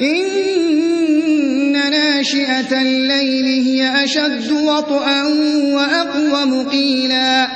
إن ناشئة الليل هي أشد وطئا وأقوم قيلا